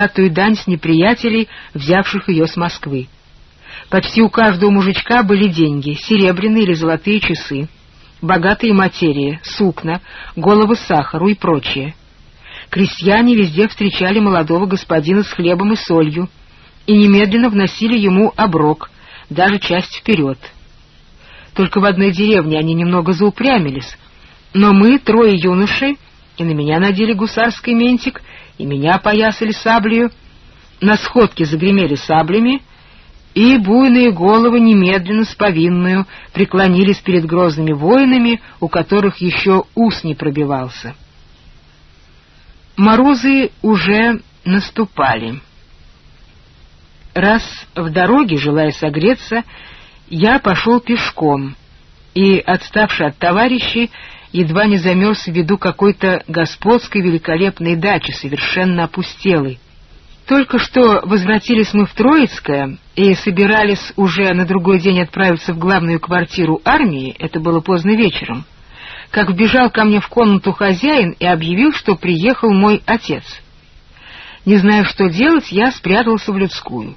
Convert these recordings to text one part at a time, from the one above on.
богатую дань с неприятелей, взявших ее с Москвы. Почти у каждого мужичка были деньги, серебряные или золотые часы, богатые материи, сукна, головы сахару и прочее. Крестьяне везде встречали молодого господина с хлебом и солью и немедленно вносили ему оброк, даже часть вперед. Только в одной деревне они немного заупрямились, но мы, трое юношей, и на меня надели гусарский ментик, и меня опоясали саблею, на сходке загремели саблями, и буйные головы немедленно с повинную преклонились перед грозными воинами, у которых еще ус не пробивался. Морозы уже наступали. Раз в дороге, желая согреться, я пошел пешком, и, отставший от товарищей, едва не замерз в виду какой-то господской великолепной дачи, совершенно опустелой. Только что возвратились мы в Троицкое и собирались уже на другой день отправиться в главную квартиру армии, это было поздно вечером, как вбежал ко мне в комнату хозяин и объявил, что приехал мой отец. Не зная, что делать, я спрятался в людскую.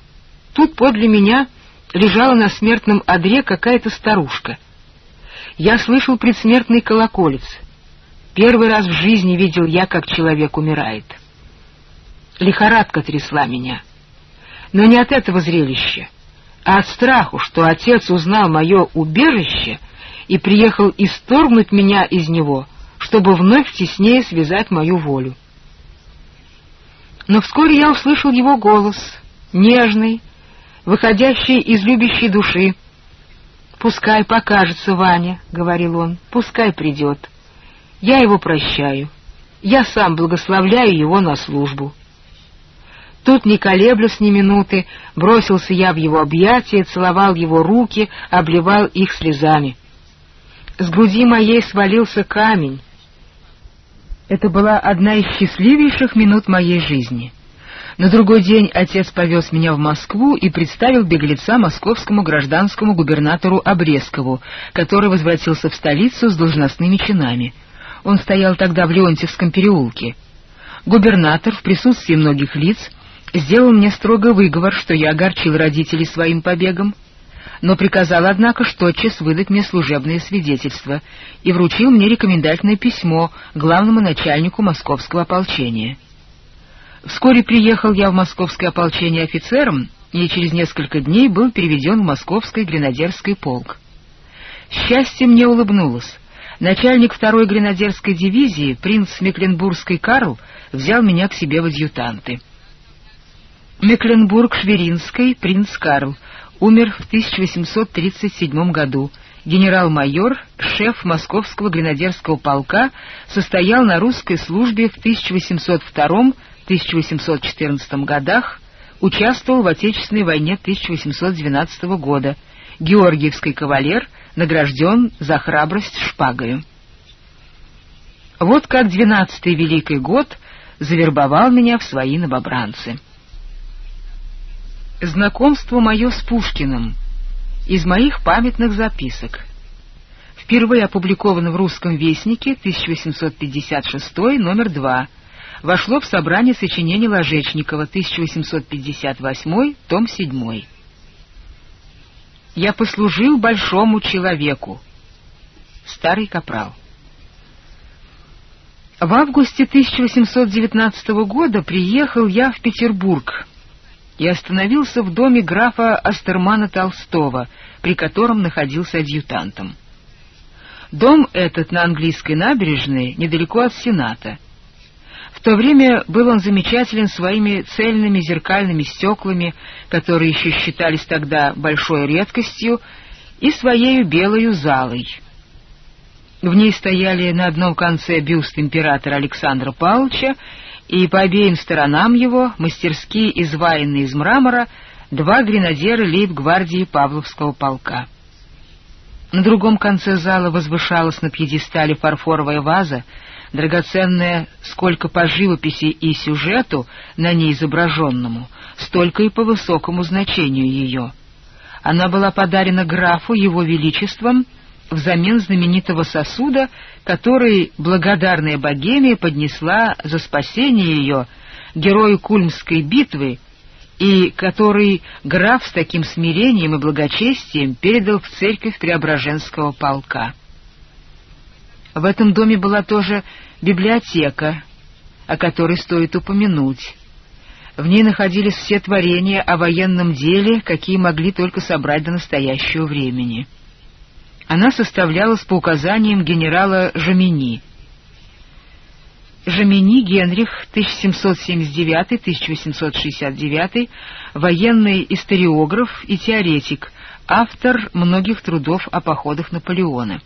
Тут подле меня лежала на смертном одре какая-то старушка. Я слышал предсмертный колоколец. Первый раз в жизни видел я, как человек умирает. Лихорадка трясла меня. Но не от этого зрелища, а от страху, что отец узнал мое убежище и приехал исторгнуть меня из него, чтобы вновь теснее связать мою волю. Но вскоре я услышал его голос, нежный, выходящий из любящей души. «Пускай покажется Ваня», — говорил он, — «пускай придет. Я его прощаю. Я сам благословляю его на службу». Тут, не колеблясь ни минуты, бросился я в его объятия, целовал его руки, обливал их слезами. С груди моей свалился камень. Это была одна из счастливейших минут моей жизни. На другой день отец повез меня в Москву и представил беглеца московскому гражданскому губернатору Обрезкову, который возвратился в столицу с должностными чинами. Он стоял тогда в Леонтьевском переулке. Губернатор в присутствии многих лиц сделал мне строго выговор, что я огорчил родителей своим побегом, но приказал, однако, тотчас выдать мне служебное свидетельство и вручил мне рекомендательное письмо главному начальнику московского ополчения. Вскоре приехал я в московское ополчение офицером и через несколько дней был переведен в московский гренадерский полк. Счастье мне улыбнулось. Начальник второй гренадерской дивизии, принц Мекленбургский Карл, взял меня к себе в адъютанты. Мекленбург-Шверинский принц Карл умер в 1837 году. Генерал-майор, шеф московского гренадерского полка, состоял на русской службе в 1802-1814 годах, участвовал в Отечественной войне 1812 года. Георгиевский кавалер награжден за храбрость шпагою. Вот как двенадцатый Великий год завербовал меня в свои новобранцы. Знакомство мое с Пушкиным из моих памятных записок. Впервые опубликовано в «Русском вестнике» 1856, номер 2. Вошло в собрание сочинений Ложечникова 1858, том 7. «Я послужил большому человеку». Старый капрал. В августе 1819 года приехал я в Петербург, и остановился в доме графа Астермана Толстого, при котором находился адъютантом. Дом этот на английской набережной, недалеко от Сената. В то время был он замечателен своими цельными зеркальными стеклами, которые еще считались тогда большой редкостью, и своей белою залой. В ней стояли на одном конце бюст императора Александра Павловича и по обеим сторонам его, мастерски изваянные из мрамора, два гренадера лейб-гвардии Павловского полка. На другом конце зала возвышалась на пьедестале фарфоровая ваза, драгоценная сколько по живописи и сюжету на ней изображенному, столько и по высокому значению ее. Она была подарена графу его величеством взамен знаменитого сосуда, который благодарная богемия поднесла за спасение ее герою Кульмской битвы, и который граф с таким смирением и благочестием передал в церковь Преображенского полка. В этом доме была тоже библиотека, о которой стоит упомянуть. В ней находились все творения о военном деле, какие могли только собрать до настоящего времени. Она составлялась по указаниям генерала Жамини. Жамини Генрих, 1779-1869, военный историограф и теоретик, автор многих трудов о походах Наполеона.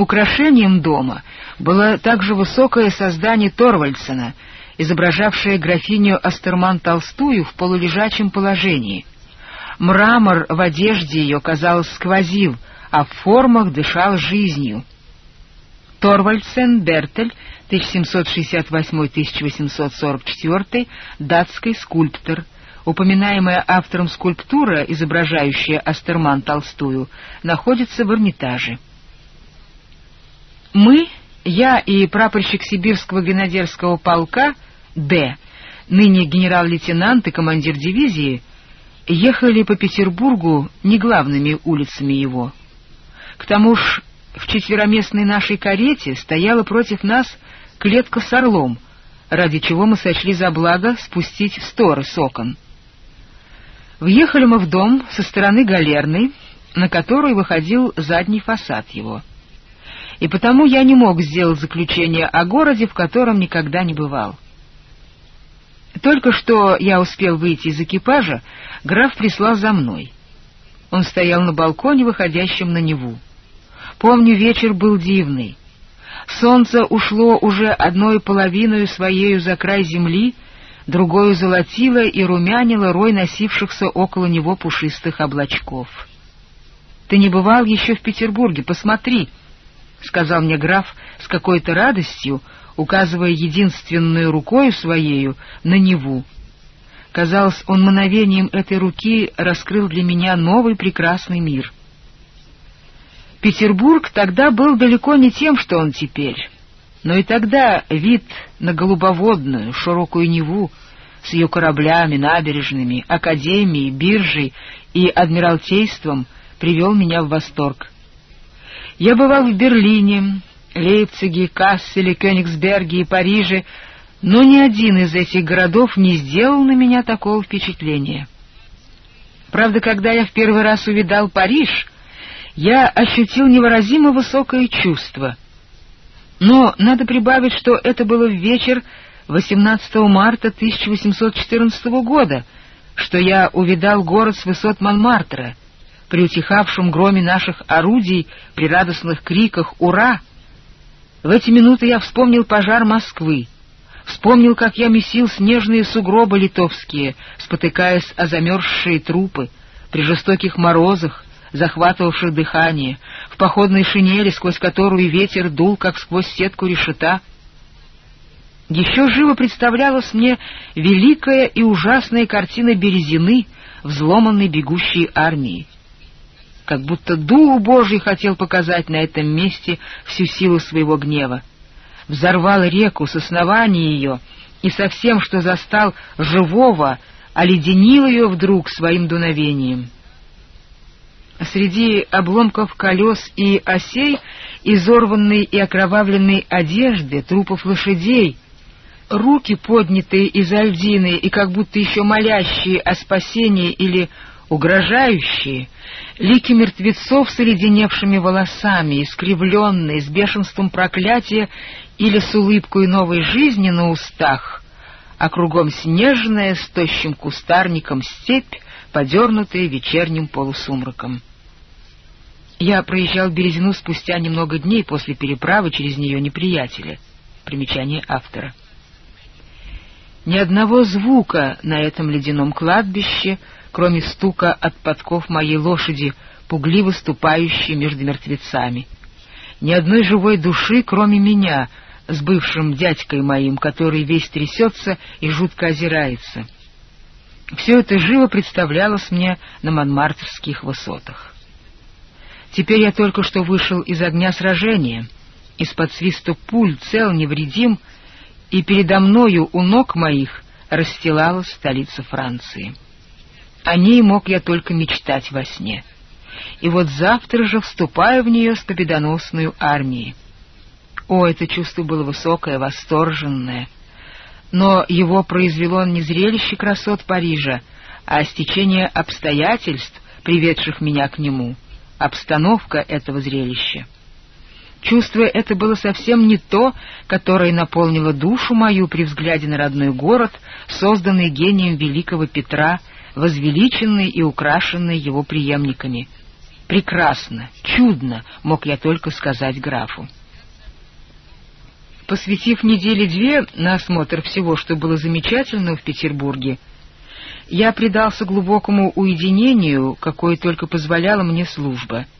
Украшением дома было также высокое создание Торвальдсена, изображавшее графиню Астерман-Толстую в полулежачем положении. Мрамор в одежде ее, казалось, сквозил, а в формах дышал жизнью. Торвальдсен Бертель, 1768-1844, датский скульптор. Упоминаемая автором скульптура, изображающая Астерман Толстую, находится в Эрмитаже. Мы, я и прапорщик сибирского гренадерского полка Д, ныне генерал-лейтенант и командир дивизии, ехали по Петербургу не главными улицами его. К тому ж в четвероместной нашей карете стояла против нас клетка с орлом, ради чего мы сочли за благо спустить сторы с окон. Въехали мы в дом со стороны галерной, на которую выходил задний фасад его — и потому я не мог сделать заключение о городе, в котором никогда не бывал. Только что я успел выйти из экипажа, граф прислал за мной. Он стоял на балконе, выходящем на Неву. Помню, вечер был дивный. Солнце ушло уже одной половиной своею за край земли, другою золотило и румянило рой носившихся около него пушистых облачков. «Ты не бывал еще в Петербурге, посмотри!» — сказал мне граф с какой-то радостью, указывая единственную рукою своею на Неву. Казалось, он мановением этой руки раскрыл для меня новый прекрасный мир. Петербург тогда был далеко не тем, что он теперь, но и тогда вид на голубоводную, широкую Неву с ее кораблями, набережными, академией, биржей и адмиралтейством привел меня в восторг. Я бывал в Берлине, Лейпциге, Касселе, Кёнигсберге и Париже, но ни один из этих городов не сделал на меня такого впечатления. Правда, когда я в первый раз увидал Париж, я ощутил невыразимо высокое чувство. Но надо прибавить, что это было в вечер 18 марта 1814 года, что я увидал город с высот Монмартра — при утихавшем громе наших орудий, при радостных криках «Ура!». В эти минуты я вспомнил пожар Москвы, вспомнил, как я месил снежные сугробы литовские, спотыкаясь о замерзшие трупы, при жестоких морозах, захватывавших дыхание, в походной шинели, сквозь которую ветер дул, как сквозь сетку решета. Еще живо представлялась мне великая и ужасная картина Березины, взломанной бегущей армии как будто Дух Божий хотел показать на этом месте всю силу своего гнева. Взорвал реку с основания ее и со всем, что застал живого, оледенил ее вдруг своим дуновением. Среди обломков колес и осей, изорванной и окровавленной одежды, трупов лошадей, руки, поднятые из альдины и как будто еще молящие о спасении или угрожающие, лики мертвецов с оледеневшими волосами, искривленные, с бешенством проклятия или с улыбкой новой жизни на устах, а кругом снежная с тощим кустарником степь, подернутая вечерним полусумраком. Я проезжал Березину спустя немного дней после переправы через нее неприятеля. Примечание автора. Ни одного звука на этом ледяном кладбище — кроме стука от подков моей лошади, пугливо ступающей между мертвецами. Ни одной живой души, кроме меня, с бывшим дядькой моим, который весь трясется и жутко озирается. Все это живо представлялось мне на Монмартрских высотах. Теперь я только что вышел из огня сражения, из-под свиста пуль, цел, невредим, и передо мною у ног моих расстилалась столица Франции. О ней мог я только мечтать во сне. И вот завтра же вступаю в нее с победоносной армией. О, это чувство было высокое, восторженное. Но его произвело не зрелище красот Парижа, а стечение обстоятельств, приведших меня к нему, обстановка этого зрелища. Чувство это было совсем не то, которое наполнило душу мою при взгляде на родной город, созданный гением великого Петра, возвеличенный и украшенный его преемниками. Прекрасно, чудно, мог я только сказать графу. Посвятив недели две на осмотр всего, что было замечательно в Петербурге, я предался глубокому уединению, какое только позволяла мне служба —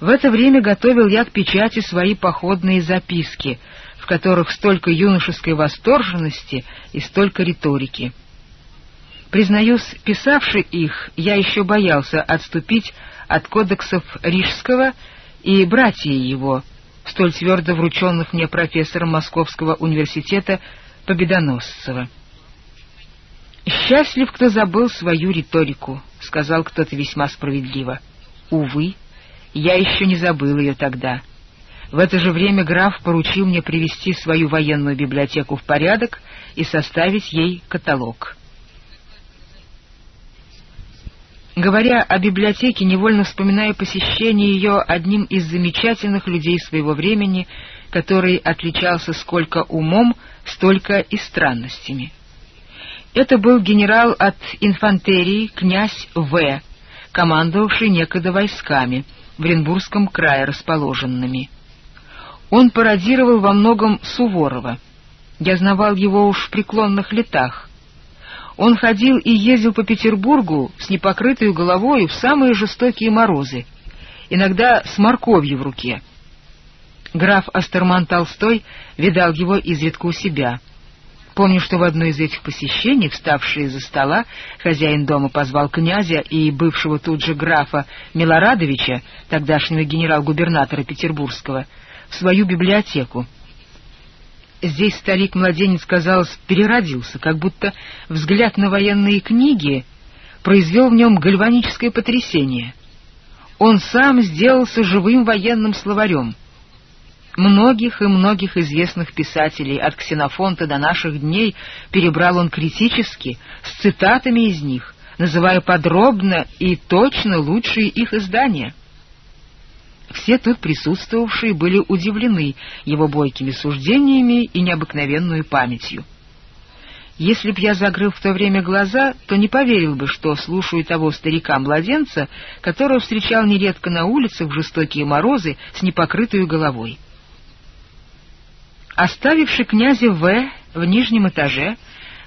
в это время готовил я к печати свои походные записки, в которых столько юношеской восторженности и столько риторики. Признаюсь, писавший их, я еще боялся отступить от кодексов Рижского и братья его, столь твердо врученных мне профессором Московского университета Победоносцева. «Счастлив, кто забыл свою риторику», — сказал кто-то весьма справедливо. «Увы, я еще не забыл ее тогда. В это же время граф поручил мне привести свою военную библиотеку в порядок и составить ей каталог. Говоря о библиотеке, невольно вспоминаю посещение ее одним из замечательных людей своего времени, который отличался сколько умом, столько и странностями. Это был генерал от инфантерии князь В., командовавший некогда войсками — в Оренбургском крае расположенными. Он пародировал во многом Суворова. Я знавал его уж в преклонных летах. Он ходил и ездил по Петербургу с непокрытой головой в самые жестокие морозы, иногда с морковью в руке. Граф Астерман Толстой видал его изредка у себя — Помню, что в одно из этих посещений, вставший из-за стола, хозяин дома позвал князя и бывшего тут же графа Милорадовича, тогдашнего генерал-губернатора Петербургского, в свою библиотеку. Здесь старик-младенец, казалось, переродился, как будто взгляд на военные книги произвел в нем гальваническое потрясение. Он сам сделался живым военным словарем — Многих и многих известных писателей, от Ксенофонта до наших дней, перебрал он критически, с цитатами из них, называя подробно и точно лучшие их издания. Все тут присутствовавшие были удивлены его бойкими суждениями и необыкновенную памятью. Если б я закрыл в то время глаза, то не поверил бы, что слушаю того старика-младенца, которого встречал нередко на улицах в жестокие морозы с непокрытой головой. Оставивший князя В. в нижнем этаже,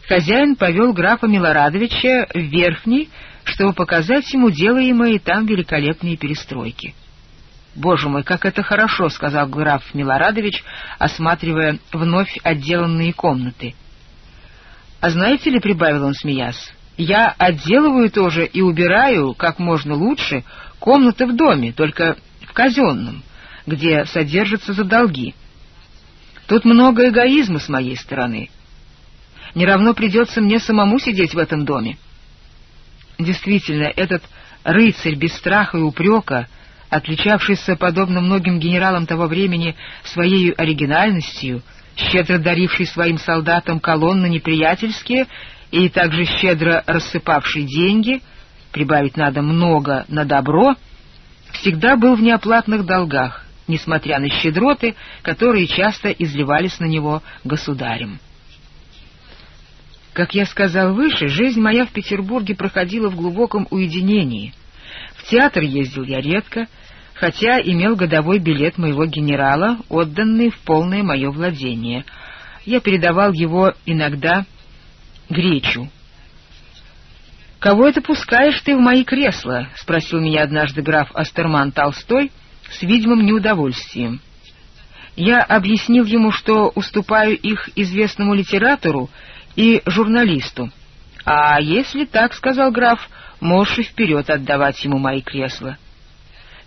хозяин повел графа Милорадовича в верхний, чтобы показать ему делаемые там великолепные перестройки. «Боже мой, как это хорошо!» — сказал граф Милорадович, осматривая вновь отделанные комнаты. «А знаете ли, — прибавил он, смеясь, — я отделываю тоже и убираю как можно лучше комнаты в доме, только в казенном, где содержатся за долги». Тут много эгоизма с моей стороны. Не равно придется мне самому сидеть в этом доме. Действительно, этот рыцарь без страха и упрека, отличавшийся, подобно многим генералам того времени, своей оригинальностью, щедро даривший своим солдатам колонны неприятельские и также щедро рассыпавший деньги, прибавить надо много на добро, всегда был в неоплатных долгах, несмотря на щедроты, которые часто изливались на него государем. Как я сказал выше, жизнь моя в Петербурге проходила в глубоком уединении. В театр ездил я редко, хотя имел годовой билет моего генерала, отданный в полное мое владение. Я передавал его иногда Гречу. «Кого это пускаешь ты в мои кресла?» — спросил меня однажды граф Астерман Толстой — с видимым неудовольствием. Я объяснил ему, что уступаю их известному литератору и журналисту. «А если так, — сказал граф, — можешь и вперед отдавать ему мои кресла».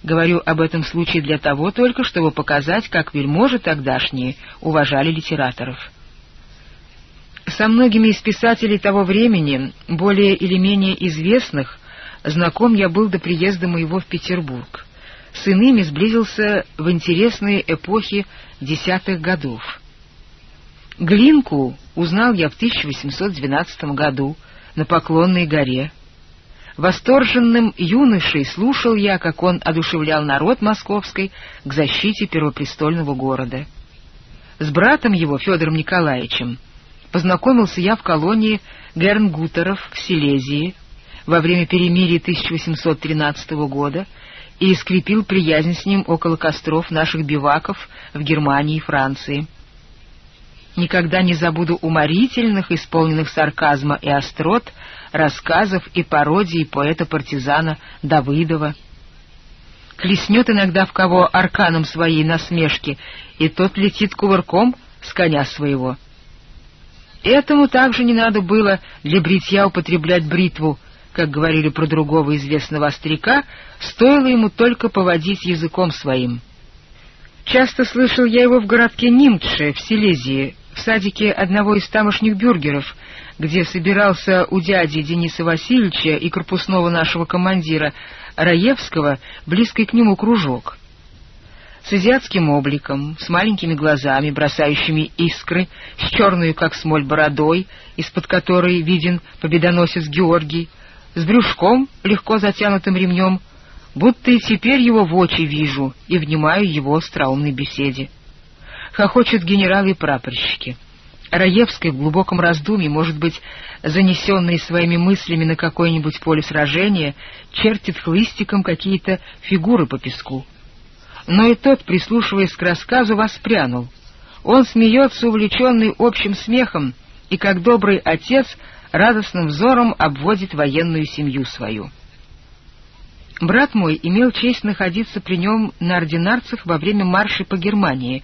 Говорю об этом случае для того только, чтобы показать, как вельможи тогдашние уважали литераторов. Со многими из писателей того времени, более или менее известных, знаком я был до приезда моего в Петербург. С иными сблизился в интересные эпохи десятых годов. Глинку узнал я в 1812 году на Поклонной горе. Восторженным юношей слушал я, как он одушевлял народ московской к защите первопрестольного города. С братом его, Федором Николаевичем, познакомился я в колонии Гернгутеров в Силезии во время перемирия 1813 года и скрепил приязнь с ним около костров наших биваков в Германии и Франции. Никогда не забуду уморительных, исполненных сарказма и острот, рассказов и пародий поэта-партизана Давыдова. Клеснет иногда в кого арканом своей насмешки, и тот летит кувырком с коня своего. Этому также не надо было для бритья употреблять бритву, как говорили про другого известного остряка, стоило ему только поводить языком своим. Часто слышал я его в городке Нимтше в Силезии, в садике одного из тамошних бюргеров, где собирался у дяди Дениса Васильевича и корпусного нашего командира Раевского близкий к нему кружок. С азиатским обликом, с маленькими глазами, бросающими искры, с черную, как смоль, бородой, из-под которой виден победоносец Георгий, с брюшком, легко затянутым ремнем, будто и теперь его в очи вижу и внимаю его остроумной беседе хохочут генералы и прапорщики. Раевский в глубоком раздумье, может быть, занесенный своими мыслями на какое-нибудь поле сражения, чертит хлыстиком какие-то фигуры по песку. Но и тот, прислушиваясь к рассказу, воспрянул. Он смеется, увлеченный общим смехом, и, как добрый отец, радостным взором обводит военную семью свою. Брат мой имел честь находиться при нем на ординарцах во время марша по Германии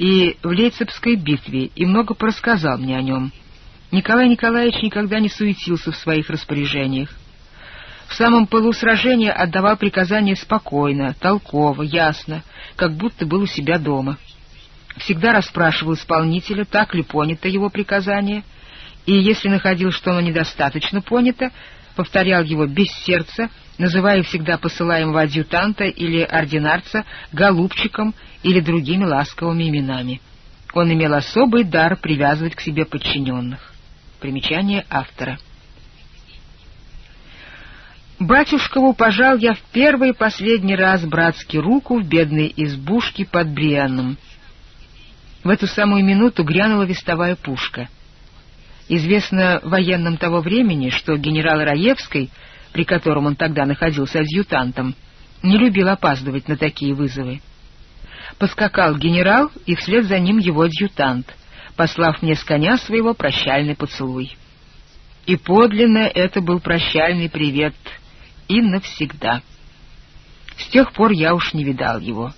и в Лейцепской битве, и много порассказал мне о нем. Николай Николаевич никогда не суетился в своих распоряжениях. В самом пылу сражения отдавал приказания спокойно, толково, ясно, как будто был у себя дома. Всегда расспрашивал исполнителя, так ли понято его приказание, и если находил, что оно недостаточно понято, повторял его без сердца, называя всегда посылаемого адъютанта или ординарца голубчиком или другими ласковыми именами. Он имел особый дар привязывать к себе подчиненных. Примечание автора. Батюшкову пожал я в первый и последний раз братски руку в бедной избушке под Брианом. В эту самую минуту грянула вестовая пушка. Известно военным того времени, что генерал Раевский, при котором он тогда находился адъютантом, не любил опаздывать на такие вызовы. Поскакал генерал, и вслед за ним его адъютант, послав мне с коня своего прощальный поцелуй. И подлинно это был прощальный привет, и навсегда. С тех пор я уж не видал его.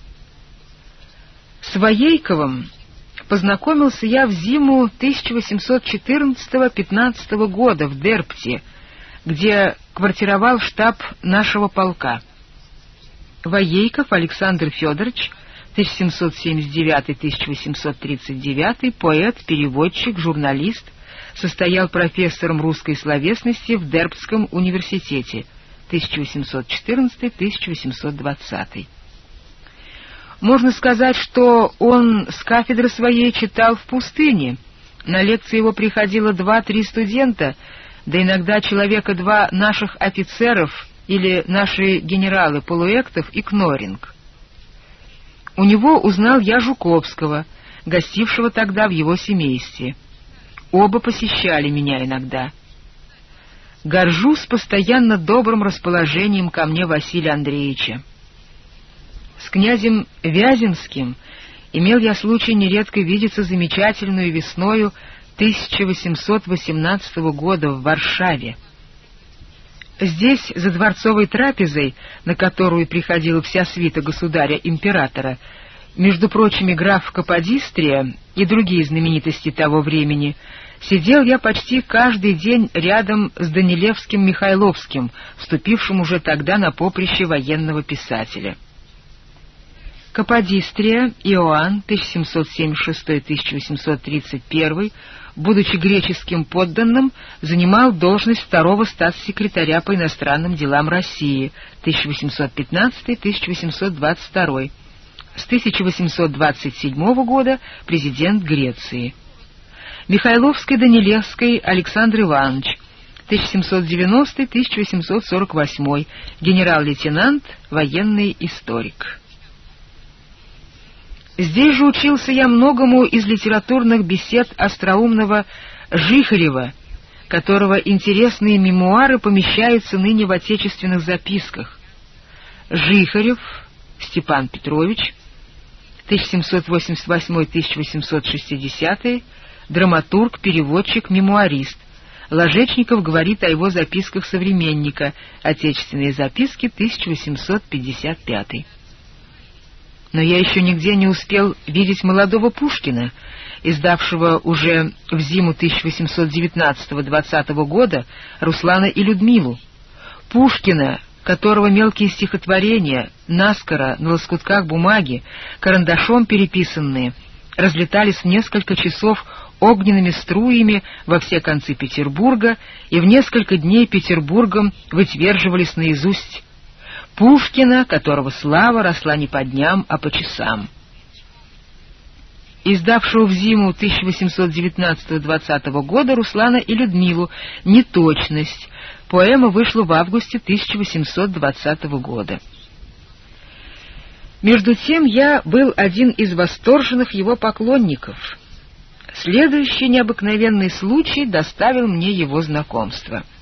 С Воейковым познакомился я в зиму 1814-15 года в Дерпте, где квартировал штаб нашего полка. Воейков Александр Федорович 1779-1839, поэт, переводчик, журналист, состоял профессором русской словесности в Дербском университете 1814-1820. Можно сказать, что он с кафедры своей читал в пустыне. На лекции его приходило два-три студента, да иногда человека два наших офицеров или наши генералы Полуэктов и Кноринг. У него узнал я Жуковского, гостившего тогда в его семействе. Оба посещали меня иногда. Горжусь постоянно добрым расположением ко мне Василия Андреевича. С князем Вяземским имел я случай нередко видеться замечательную весною 1818 года в Варшаве. Здесь, за дворцовой трапезой, на которую приходила вся свита государя-императора, между прочими граф Каподистрия и другие знаменитости того времени, сидел я почти каждый день рядом с Данилевским Михайловским, вступившим уже тогда на поприще военного писателя. Каподистрия Иоанн 1776-1831, будучи греческим подданным, занимал должность второго статс-секретаря по иностранным делам России 1815-1822, с 1827 года президент Греции. Михайловский-Данилевский Александр Иванович 1790-1848, генерал-лейтенант, военный историк. Здесь же учился я многому из литературных бесед остроумного Жихарева, которого интересные мемуары помещаются ныне в отечественных записках. Жихарев Степан Петрович, 1788-1860, драматург, переводчик, мемуарист. Ложечников говорит о его записках современника, отечественные записки, 1855 но я еще нигде не успел видеть молодого Пушкина, издавшего уже в зиму 1819-20 года Руслана и Людмилу. Пушкина, которого мелкие стихотворения, наскоро, на лоскутках бумаги, карандашом переписанные, разлетались в несколько часов огненными струями во все концы Петербурга и в несколько дней Петербургом вытверживались наизусть Пушкина, которого слава росла не по дням, а по часам. Издавшего в зиму 1819-20 года Руслана и Людмилу «Неточность». Поэма вышла в августе 1820 года. Между тем я был один из восторженных его поклонников. Следующий необыкновенный случай доставил мне его знакомство —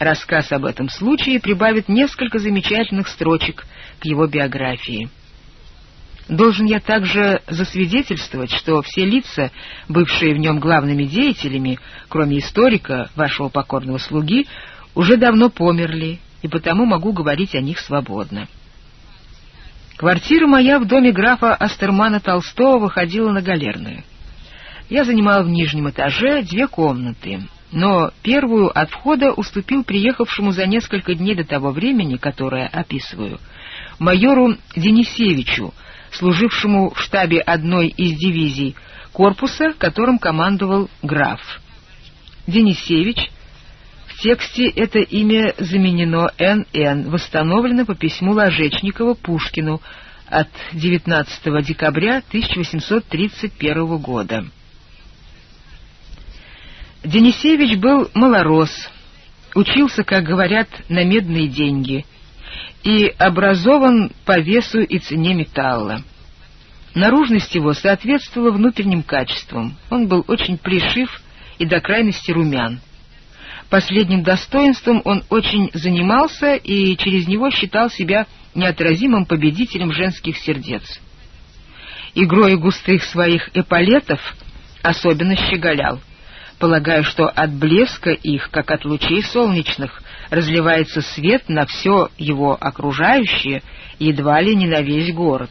Рассказ об этом случае прибавит несколько замечательных строчек к его биографии. Должен я также засвидетельствовать, что все лица, бывшие в нем главными деятелями, кроме историка, вашего покорного слуги, уже давно померли, и потому могу говорить о них свободно. Квартира моя в доме графа Астермана Толстого выходила на галерную. Я занимал в нижнем этаже две комнаты, но первую от входа уступил приехавшему за несколько дней до того времени, которое описываю, майору Денисевичу, служившему в штабе одной из дивизий корпуса, которым командовал граф. Денисевич, в тексте это имя заменено Н.Н., восстановлено по письму Ложечникова Пушкину от 19 декабря 1831 года. Денисевич был малорос, учился, как говорят, на медные деньги и образован по весу и цене металла. Наружность его соответствовала внутренним качествам. Он был очень плешив и до крайности румян. Последним достоинством он очень занимался и через него считал себя неотразимым победителем женских сердец. Игрой густых своих эполетов особенно щеголял полагая, что от блеска их, как от лучей солнечных, разливается свет на все его окружающее, едва ли не на весь город.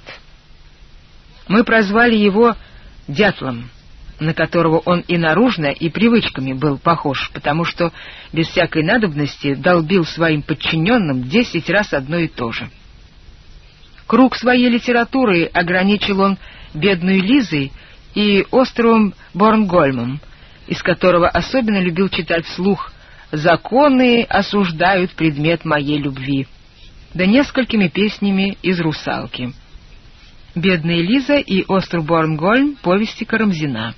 Мы прозвали его «дятлом», на которого он и наружно, и привычками был похож, потому что без всякой надобности долбил своим подчиненным десять раз одно и то же. Круг своей литературы ограничил он бедной Лизой и островом Борнгольмом, из которого особенно любил читать вслух «Законы осуждают предмет моей любви», да несколькими песнями из «Русалки». «Бедная Лиза» и «Остров Борнгольм» повести Карамзина.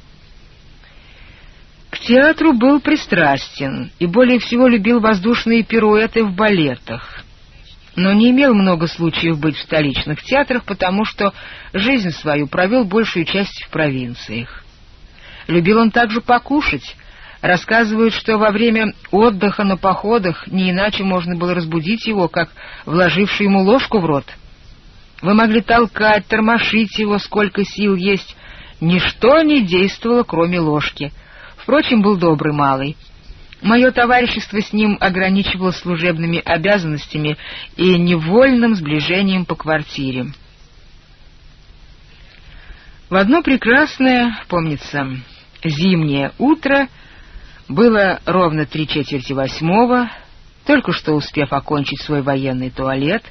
К театру был пристрастен и более всего любил воздушные пируэты в балетах, но не имел много случаев быть в столичных театрах, потому что жизнь свою провел большую часть в провинциях. Любил он также покушать. Рассказывают, что во время отдыха на походах не иначе можно было разбудить его, как вложивший ему ложку в рот. Вы могли толкать, тормошить его, сколько сил есть. Ничто не действовало, кроме ложки. Впрочем, был добрый малый. Мое товарищество с ним ограничивалось служебными обязанностями и невольным сближением по квартире. В одно прекрасное, помнится, зимнее утро, было ровно три четверти восьмого, только что успев окончить свой военный туалет,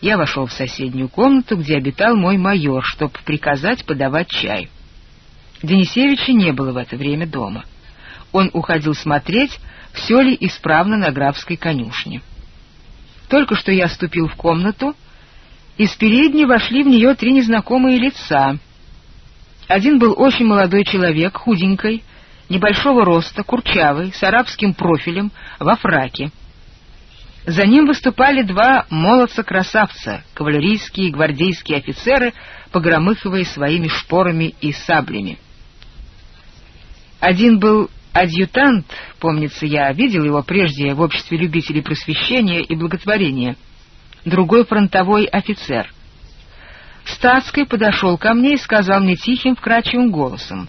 Я вошел в соседнюю комнату, где обитал мой майор, чтобы приказать подавать чай. Денисевича не было в это время дома. Он уходил смотреть, все ли исправно на графской конюшне. Только что я ступил в комнату, из передней вошли в нее три незнакомые лица. Один был очень молодой человек, худенький, небольшого роста, курчавый, с арабским профилем, во фраке. За ним выступали два молодца-красавца, кавалерийские и гвардейские офицеры, погромыхивая своими шпорами и саблями. Один был адъютант, помнится, я видел его прежде в обществе любителей просвещения и благотворения, другой фронтовой офицер. Статский подошел ко мне и сказал мне тихим, вкрадчивым голосом,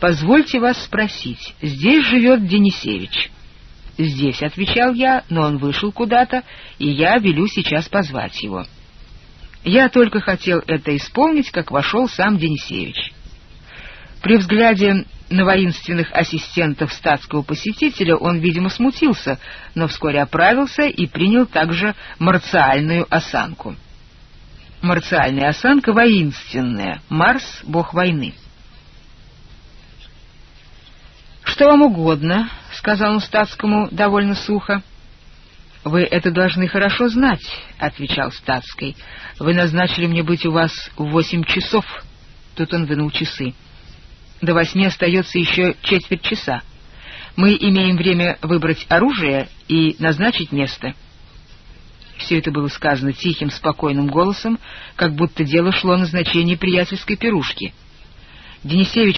«Позвольте вас спросить, здесь живет Денисевич?» «Здесь», — отвечал я, но он вышел куда-то, и я велю сейчас позвать его. Я только хотел это исполнить, как вошел сам Денисевич. При взгляде на воинственных ассистентов статского посетителя он, видимо, смутился, но вскоре оправился и принял также марциальную осанку. Марциальная осанка воинственная, Марс — бог войны. «Что вам угодно?» — сказал он статскому довольно сухо. «Вы это должны хорошо знать», — отвечал статский. «Вы назначили мне быть у вас в восемь часов». Тут он вынул часы. До восьми остается еще четверть часа. Мы имеем время выбрать оружие и назначить место. Все это было сказано тихим, спокойным голосом, как будто дело шло о назначении приятельской пирушки. Денисевич